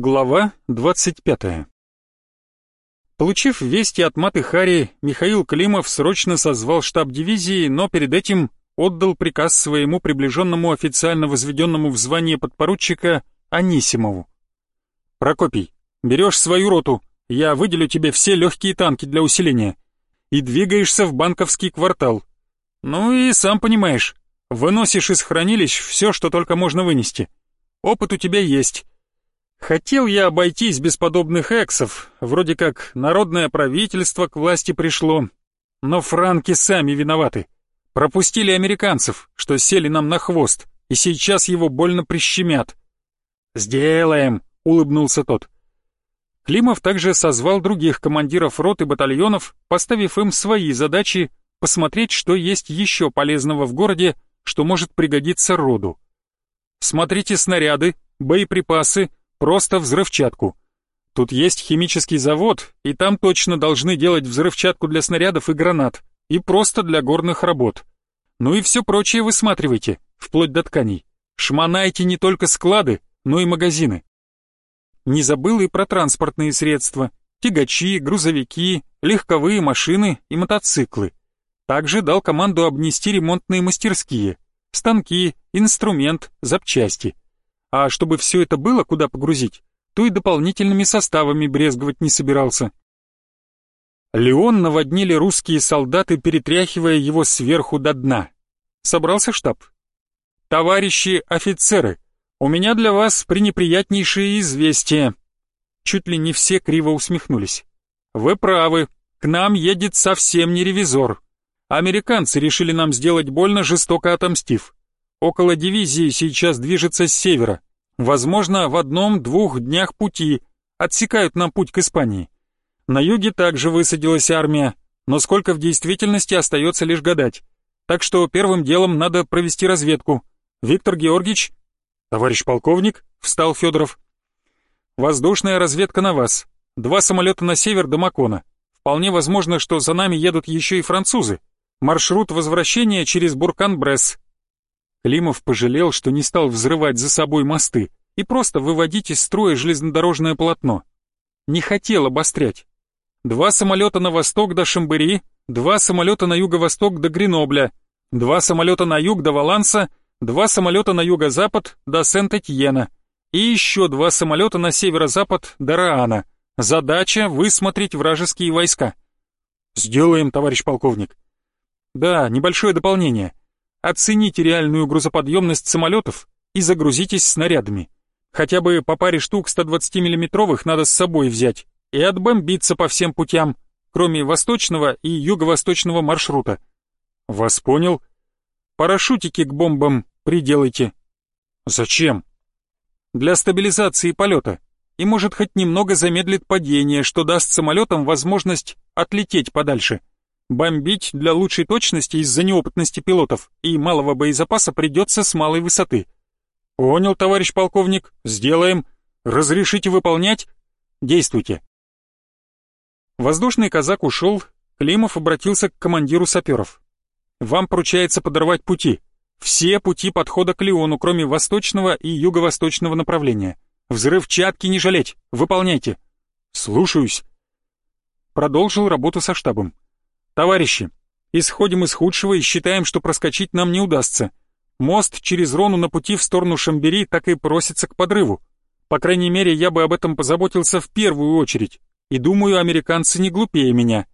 Глава 25 Получив вести от Маты Хари, Михаил Климов срочно созвал штаб дивизии, но перед этим отдал приказ своему приближенному официально возведенному в звание подпоручика Анисимову. «Прокопий, берешь свою роту, я выделю тебе все легкие танки для усиления, и двигаешься в банковский квартал. Ну и сам понимаешь, выносишь из хранилищ все, что только можно вынести. Опыт у тебя есть». Хотел я обойтись без подобных эксов, вроде как народное правительство к власти пришло. Но франки сами виноваты. Пропустили американцев, что сели нам на хвост, и сейчас его больно прищемят. «Сделаем», — улыбнулся тот. Климов также созвал других командиров рот и батальонов, поставив им свои задачи посмотреть, что есть еще полезного в городе, что может пригодиться роду. Смотрите снаряды, боеприпасы, просто взрывчатку. Тут есть химический завод, и там точно должны делать взрывчатку для снарядов и гранат, и просто для горных работ. Ну и все прочее высматривайте, вплоть до тканей. Шмонайте не только склады, но и магазины. Не забыл и про транспортные средства, тягачи, грузовики, легковые машины и мотоциклы. Также дал команду обнести ремонтные мастерские, станки, инструмент, запчасти. А чтобы все это было куда погрузить, то и дополнительными составами брезговать не собирался. Леон наводнили русские солдаты, перетряхивая его сверху до дна. Собрался штаб. «Товарищи офицеры, у меня для вас пренеприятнейшее известие». Чуть ли не все криво усмехнулись. «Вы правы, к нам едет совсем не ревизор. Американцы решили нам сделать больно, жестоко отомстив. Около дивизии сейчас движется с севера. Возможно, в одном-двух днях пути. Отсекают нам путь к Испании. На юге также высадилась армия, но сколько в действительности остается лишь гадать. Так что первым делом надо провести разведку. Виктор Георгиевич? Товарищ полковник? Встал Федоров. Воздушная разведка на вас. Два самолета на север до Макона. Вполне возможно, что за нами едут еще и французы. Маршрут возвращения через Буркан-Бресс. Климов пожалел, что не стал взрывать за собой мосты и просто выводить из строя железнодорожное полотно. Не хотел обострять. Два самолета на восток до Шамбери, два самолета на юго-восток до Гренобля, два самолета на юг до Валанса, два самолета на юго-запад до Сент-Этьена и еще два самолета на северо-запад до Раана. Задача — высмотреть вражеские войска. «Сделаем, товарищ полковник». «Да, небольшое дополнение. Оцените реальную грузоподъемность самолетов и загрузитесь снарядами. Хотя бы по паре штук 120 миллиметровых надо с собой взять и отбомбиться по всем путям, кроме восточного и юго-восточного маршрута. Вас понял. Парашютики к бомбам приделайте. Зачем? Для стабилизации полета. И может хоть немного замедлит падение, что даст самолетам возможность отлететь подальше. Бомбить для лучшей точности из-за неопытности пилотов и малого боезапаса придется с малой высоты. Понял, товарищ полковник, сделаем. Разрешите выполнять? Действуйте. Воздушный казак ушел, Климов обратился к командиру саперов. Вам поручается подорвать пути. Все пути подхода к Леону, кроме восточного и юго-восточного направления. Взрывчатки не жалеть, выполняйте. Слушаюсь. Продолжил работу со штабом. «Товарищи, исходим из худшего и считаем, что проскочить нам не удастся. Мост через Рону на пути в сторону Шамбери так и просится к подрыву. По крайней мере, я бы об этом позаботился в первую очередь. И думаю, американцы не глупее меня.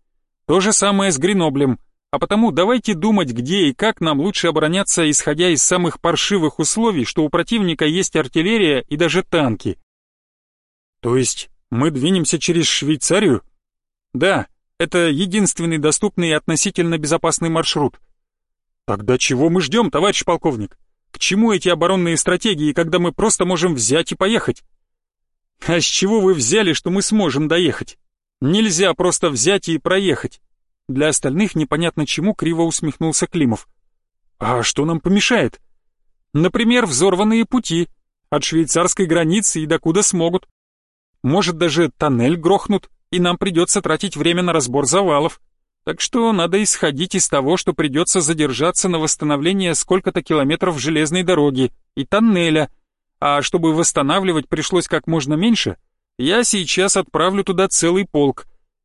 То же самое с Греноблем. А потому давайте думать, где и как нам лучше обороняться, исходя из самых паршивых условий, что у противника есть артиллерия и даже танки. То есть мы двинемся через Швейцарию? Да, это единственный доступный и относительно безопасный маршрут. Тогда чего мы ждем, товарищ полковник? К чему эти оборонные стратегии, когда мы просто можем взять и поехать? А с чего вы взяли, что мы сможем доехать? Нельзя просто взять и проехать. Для остальных непонятно чему криво усмехнулся Климов. А что нам помешает? Например, взорванные пути от швейцарской границы и докуда смогут. Может, даже тоннель грохнут, и нам придется тратить время на разбор завалов. Так что надо исходить из того, что придется задержаться на восстановление сколько-то километров железной дороги и тоннеля, А чтобы восстанавливать пришлось как можно меньше, я сейчас отправлю туда целый полк,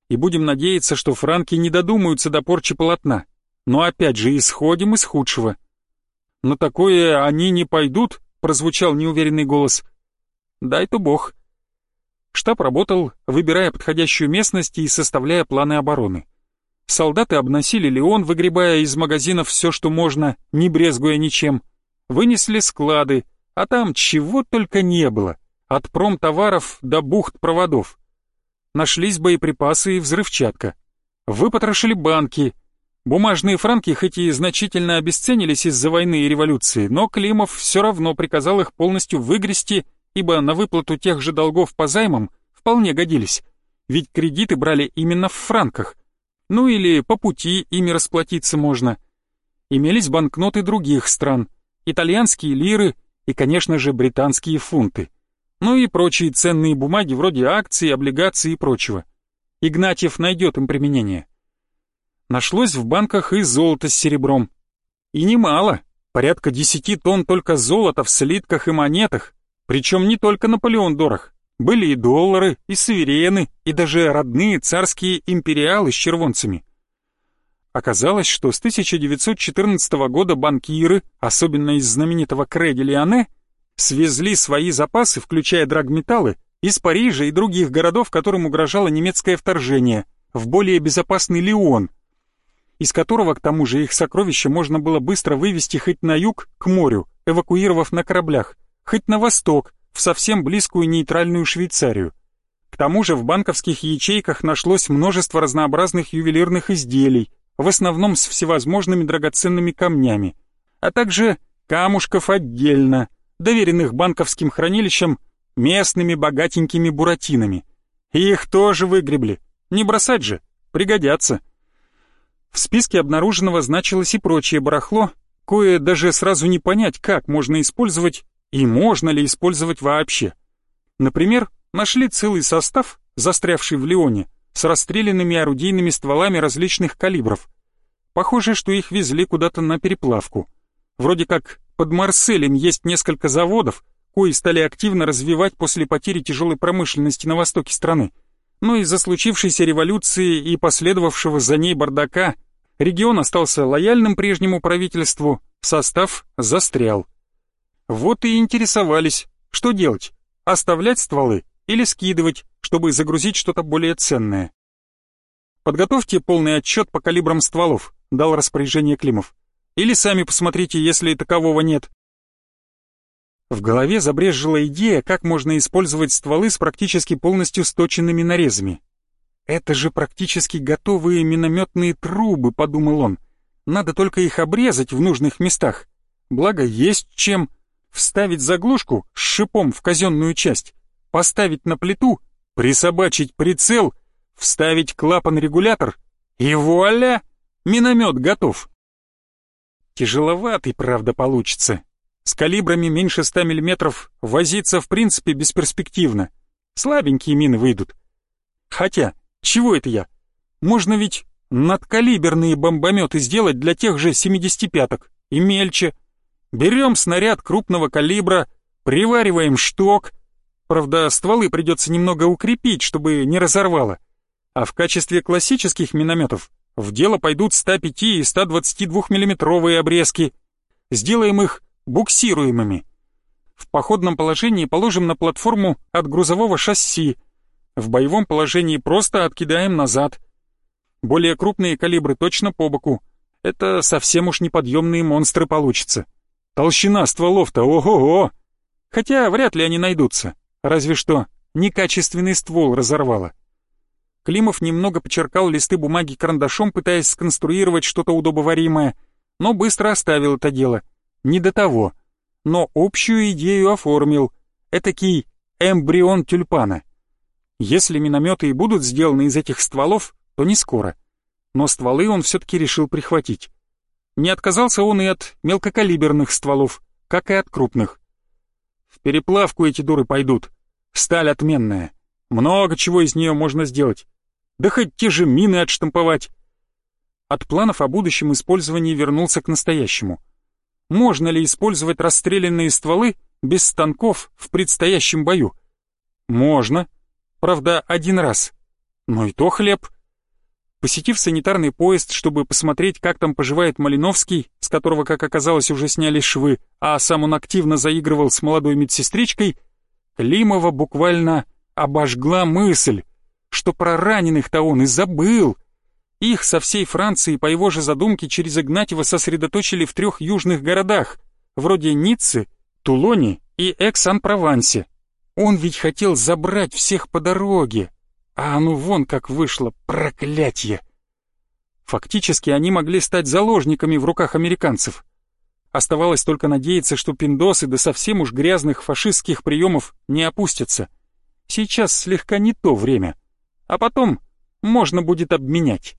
и будем надеяться, что франки не додумаются до порчи полотна. Но опять же, исходим из худшего. «На такое они не пойдут?» — прозвучал неуверенный голос. «Дай-то бог». Штаб работал, выбирая подходящую местность и составляя планы обороны. Солдаты обносили Леон, выгребая из магазинов все, что можно, не брезгуя ничем. Вынесли склады, а там чего только не было, от промтоваров до бухт проводов. Нашлись боеприпасы и взрывчатка. Выпотрошили банки. Бумажные франки хоть и значительно обесценились из-за войны и революции, но Климов все равно приказал их полностью выгрести, ибо на выплату тех же долгов по займам вполне годились. Ведь кредиты брали именно в франках. Ну или по пути ими расплатиться можно. Имелись банкноты других стран, итальянские лиры и, конечно же, британские фунты. Ну и прочие ценные бумаги вроде акций, облигаций и прочего. Игнатьев найдет им применение. Нашлось в банках и золото с серебром. И немало, порядка десяти тонн только золота в слитках и монетах, причем не только Наполеон дорог. Были и доллары, и суверены, и даже родные царские империалы с червонцами. Оказалось, что с 1914 года банкиры, особенно из знаменитого Креди Лионе, свезли свои запасы, включая драгметаллы, из Парижа и других городов, которым угрожало немецкое вторжение, в более безопасный Лион, из которого, к тому же, их сокровища можно было быстро вывести хоть на юг, к морю, эвакуировав на кораблях, хоть на восток, в совсем близкую нейтральную Швейцарию. К тому же в банковских ячейках нашлось множество разнообразных ювелирных изделий, в основном с всевозможными драгоценными камнями, а также камушков отдельно, доверенных банковским хранилищам местными богатенькими буратинами. Их тоже выгребли. Не бросать же, пригодятся. В списке обнаруженного значилось и прочее барахло, кое даже сразу не понять, как можно использовать и можно ли использовать вообще. Например, нашли целый состав, застрявший в Лионе, с расстрелянными орудийными стволами различных калибров. Похоже, что их везли куда-то на переплавку. Вроде как под Марселем есть несколько заводов, кои стали активно развивать после потери тяжелой промышленности на востоке страны. Но из-за случившейся революции и последовавшего за ней бардака регион остался лояльным прежнему правительству, состав застрял. Вот и интересовались, что делать, оставлять стволы или скидывать, чтобы загрузить что-то более ценное. «Подготовьте полный отчет по калибрам стволов», — дал распоряжение Климов. «Или сами посмотрите, если такового нет». В голове забрежжила идея, как можно использовать стволы с практически полностью сточенными нарезами. «Это же практически готовые минометные трубы», — подумал он. «Надо только их обрезать в нужных местах. Благо, есть чем. Вставить заглушку с шипом в казенную часть, поставить на плиту, присобачить прицел, вставить клапан-регулятор, и вуаля! Миномет готов. Тяжеловатый, правда, получится. С калибрами меньше 100 мм возиться в принципе бесперспективно. Слабенькие мины выйдут. Хотя, чего это я? Можно ведь надкалиберные бомбометы сделать для тех же 75-ок и мельче. Берем снаряд крупного калибра, привариваем шток. Правда, стволы придется немного укрепить, чтобы не разорвало. А в качестве классических минометов в дело пойдут 105 и 122 миллиметровые обрезки. Сделаем их буксируемыми. В походном положении положим на платформу от грузового шасси. В боевом положении просто откидаем назад. Более крупные калибры точно по боку. Это совсем уж неподъемные монстры получатся. Толщина стволов-то ого-го! Хотя вряд ли они найдутся. Разве что некачественный ствол разорвало. Климов немного почеркал листы бумаги карандашом, пытаясь сконструировать что-то удобоваримое, но быстро оставил это дело. Не до того. Но общую идею оформил. Этакий эмбрион тюльпана. Если минометы и будут сделаны из этих стволов, то не скоро. Но стволы он все-таки решил прихватить. Не отказался он и от мелкокалиберных стволов, как и от крупных. В переплавку эти дуры пойдут. Сталь отменная. Много чего из нее можно сделать да хоть те же мины отштамповать. От планов о будущем использовании вернулся к настоящему. Можно ли использовать расстрелянные стволы без станков в предстоящем бою? Можно. Правда, один раз. Но и то хлеб. Посетив санитарный поезд, чтобы посмотреть, как там поживает Малиновский, с которого, как оказалось, уже сняли швы, а сам он активно заигрывал с молодой медсестричкой, Климова буквально обожгла мысль, что про раненых-то он и забыл. Их со всей Франции по его же задумке через Игнатьева сосредоточили в трех южных городах, вроде Ниццы, Тулоне и Экс-Ан-Провансе. Он ведь хотел забрать всех по дороге, а оно вон как вышло, проклятье! Фактически они могли стать заложниками в руках американцев. Оставалось только надеяться, что пиндосы до совсем уж грязных фашистских приемов не опустятся. Сейчас слегка не то время. А потом можно будет обменять.